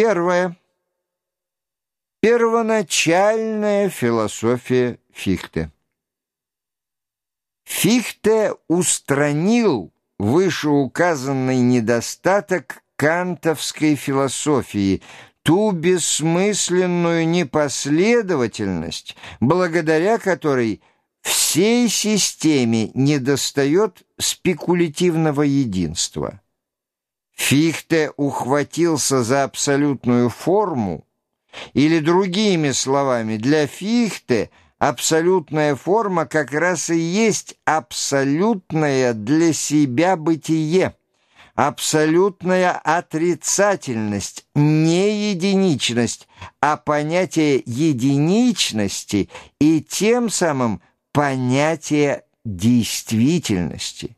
Первое. Первоначальная философия Фихте. Фихте устранил вышеуказанный недостаток кантовской философии, ту бессмысленную непоследовательность, благодаря которой всей системе недостает спекулятивного единства. Фихте ухватился за абсолютную форму, или другими словами, для Фихте абсолютная форма как раз и есть абсолютное для себя бытие, абсолютная отрицательность, не единичность, а понятие единичности и тем самым понятие действительности.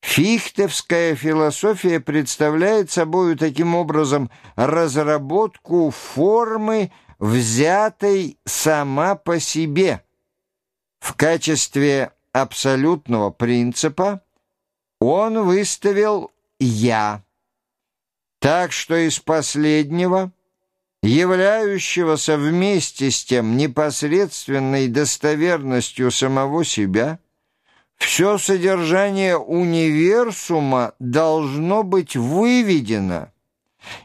Фихтевская философия представляет собой таким образом разработку формы, взятой сама по себе. В качестве абсолютного принципа он выставил «я». Так что из последнего, являющегося вместе с тем непосредственной достоверностью самого себя – все содержание универсума должно быть выведено,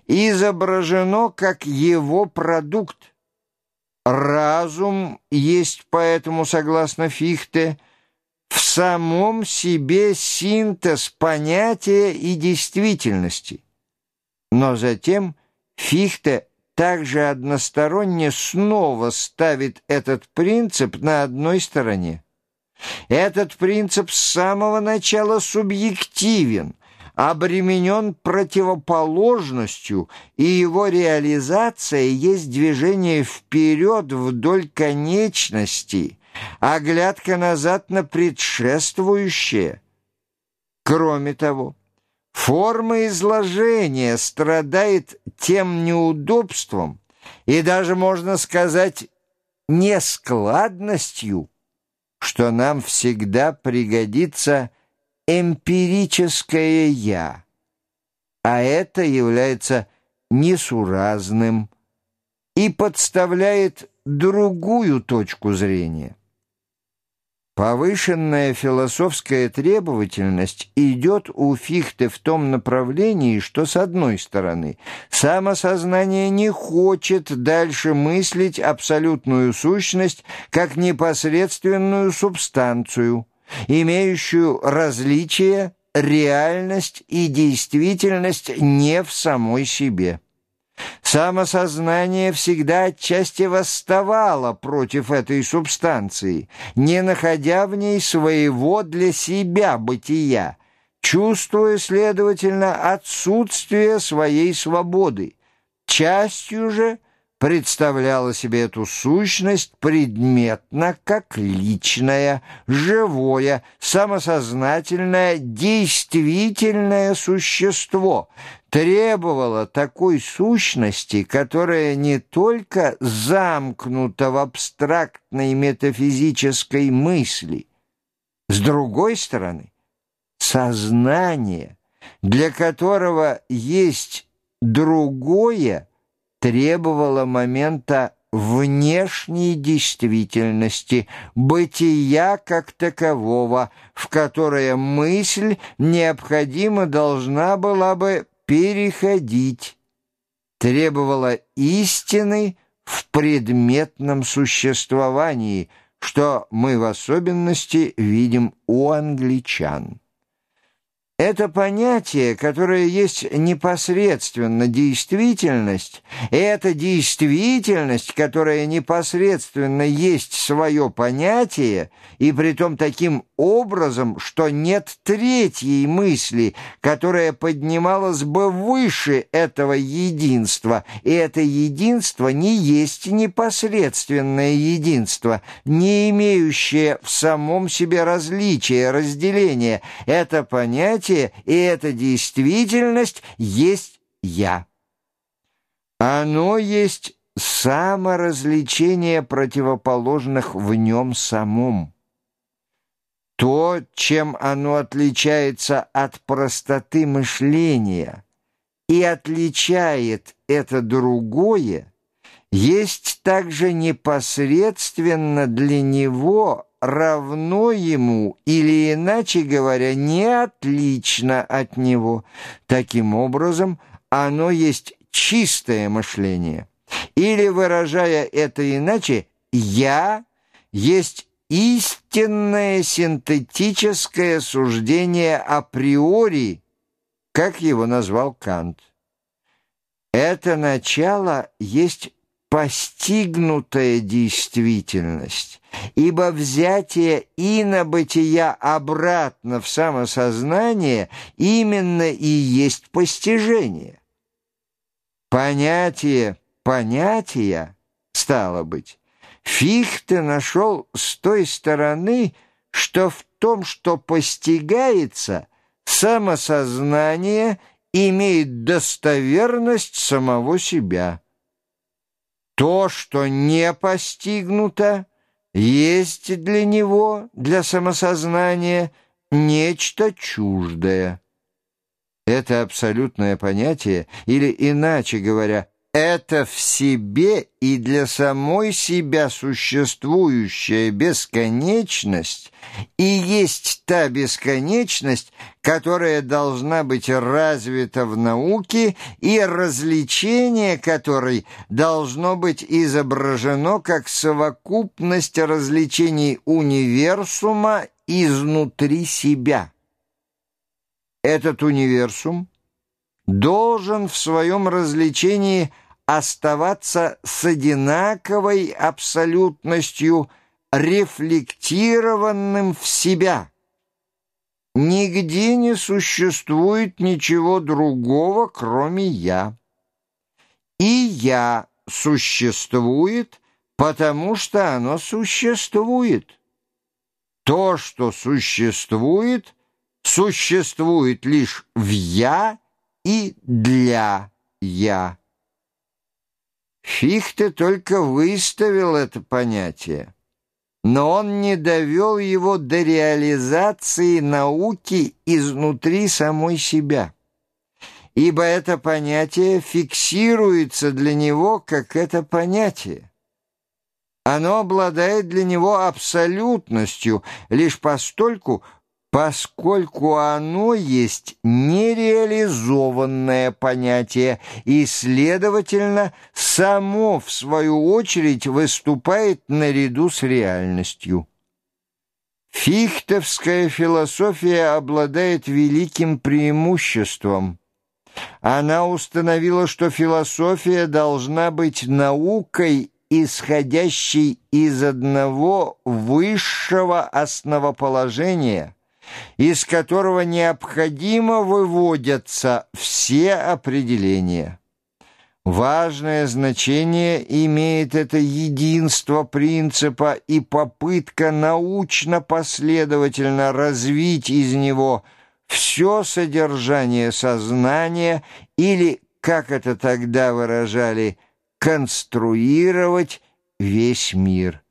изображено как его продукт. Разум есть поэтому, согласно Фихте, в самом себе синтез понятия и действительности. Но затем Фихте также односторонне снова ставит этот принцип на одной стороне. Этот принцип с самого начала субъективен, обременен противоположностью, и его реализация есть движение вперед вдоль конечности, оглядка назад на предшествующее. Кроме того, форма изложения страдает тем неудобством и даже, можно сказать, нескладностью, что нам всегда пригодится эмпирическое «я», а это является несуразным и подставляет другую точку зрения. Повышенная философская требовательность идет у Фихте в том направлении, что, с одной стороны, самосознание не хочет дальше мыслить абсолютную сущность как непосредственную субстанцию, имеющую различие, реальность и действительность не в самой себе. Самосознание всегда отчасти восставало против этой субстанции, не находя в ней своего для себя бытия, чувствуя, следовательно, отсутствие своей свободы. Частью же представляла себе эту сущность предметно как личное, живое, самосознательное, действительное существо, требовала такой сущности, которая не только замкнута в абстрактной метафизической мысли, с другой стороны, сознание, для которого есть другое, требовало момента внешней действительности, бытия как такового, в которое мысль необходимо должна была бы переходить, требовала истины в предметном существовании, что мы в особенности видим у англичан. Это понятие, которое есть непосредственно действительность, и эта действительность, которая непосредственно есть свое понятие, и притом таким образом, что нет третьей мысли, которая поднималась бы выше этого единства, и это единство не есть непосредственное единство, не имеющее в самом себе различия, разделения. Это понятие и эта действительность есть «я». Оно есть саморазвлечение противоположных в нем самом. То, чем оно отличается от простоты мышления, и отличает это другое, есть также непосредственно для него равно ему или, иначе говоря, не отлично от него. Таким образом, оно есть чистое мышление. Или, выражая это иначе, «я» есть истинное синтетическое суждение априори, как его назвал Кант. Это начало есть постигнутая действительность, ибо взятие инобытия обратно в самосознание именно и есть постижение. Понятие понятия, стало быть, Фихте нашел с той стороны, что в том, что постигается, самосознание имеет достоверность самого себя. То, что не постигнуто, есть для него, для самосознания, нечто чуждое. Это абсолютное понятие, или, иначе говоря, это в себе и для самой себя существующая бесконечность и есть та бесконечность, которая должна быть развита в науке и развлечение которой должно быть изображено как совокупность развлечений универсума изнутри себя. Этот универсум должен в своем развлечении – оставаться с одинаковой абсолютностью, рефлектированным в себя. Нигде не существует ничего другого, кроме «я». И «я» существует, потому что оно существует. То, что существует, существует лишь в «я» и для «я». Фихте только выставил это понятие, но он не довел его до реализации науки изнутри самой себя, ибо это понятие фиксируется для него как это понятие. Оно обладает для него абсолютностью лишь постольку, поскольку оно есть нереализованное понятие и, следовательно, само, в свою очередь, выступает наряду с реальностью. Фихтовская философия обладает великим преимуществом. Она установила, что философия должна быть наукой исходящей из одного высшего основоположения, из которого необходимо выводятся все определения. Важное значение имеет это единство принципа и попытка научно-последовательно развить из него все содержание сознания или, как это тогда выражали, конструировать весь мир.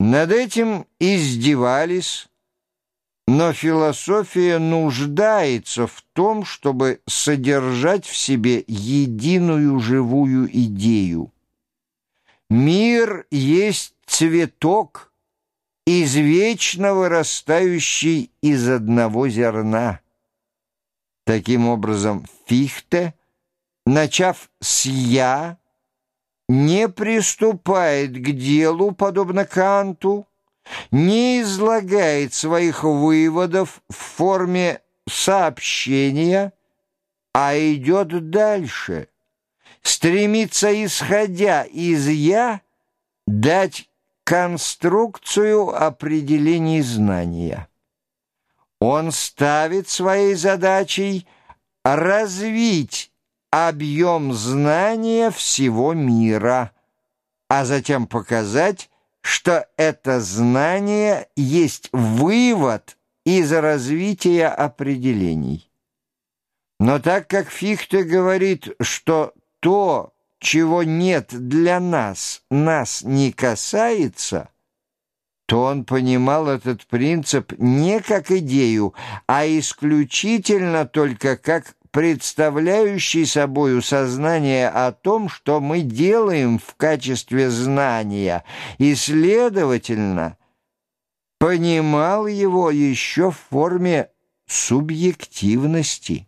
Над этим издевались, но философия нуждается в том, чтобы содержать в себе единую живую идею. Мир есть цветок, извечно вырастающий из одного зерна. Таким образом, Фихте, начав с «я», не приступает к делу, подобно Канту, не излагает своих выводов в форме сообщения, а идет дальше, стремится, исходя из «я», дать конструкцию определений знания. Он ставит своей задачей развить объем знания всего мира, а затем показать, что это знание есть вывод из развития определений. Но так как Фихте говорит, что то, чего нет для нас, нас не касается, то он понимал этот принцип не как идею, а исключительно только как представляющий собою сознание о том, что мы делаем в качестве знания, и, следовательно, понимал его еще в форме субъективности.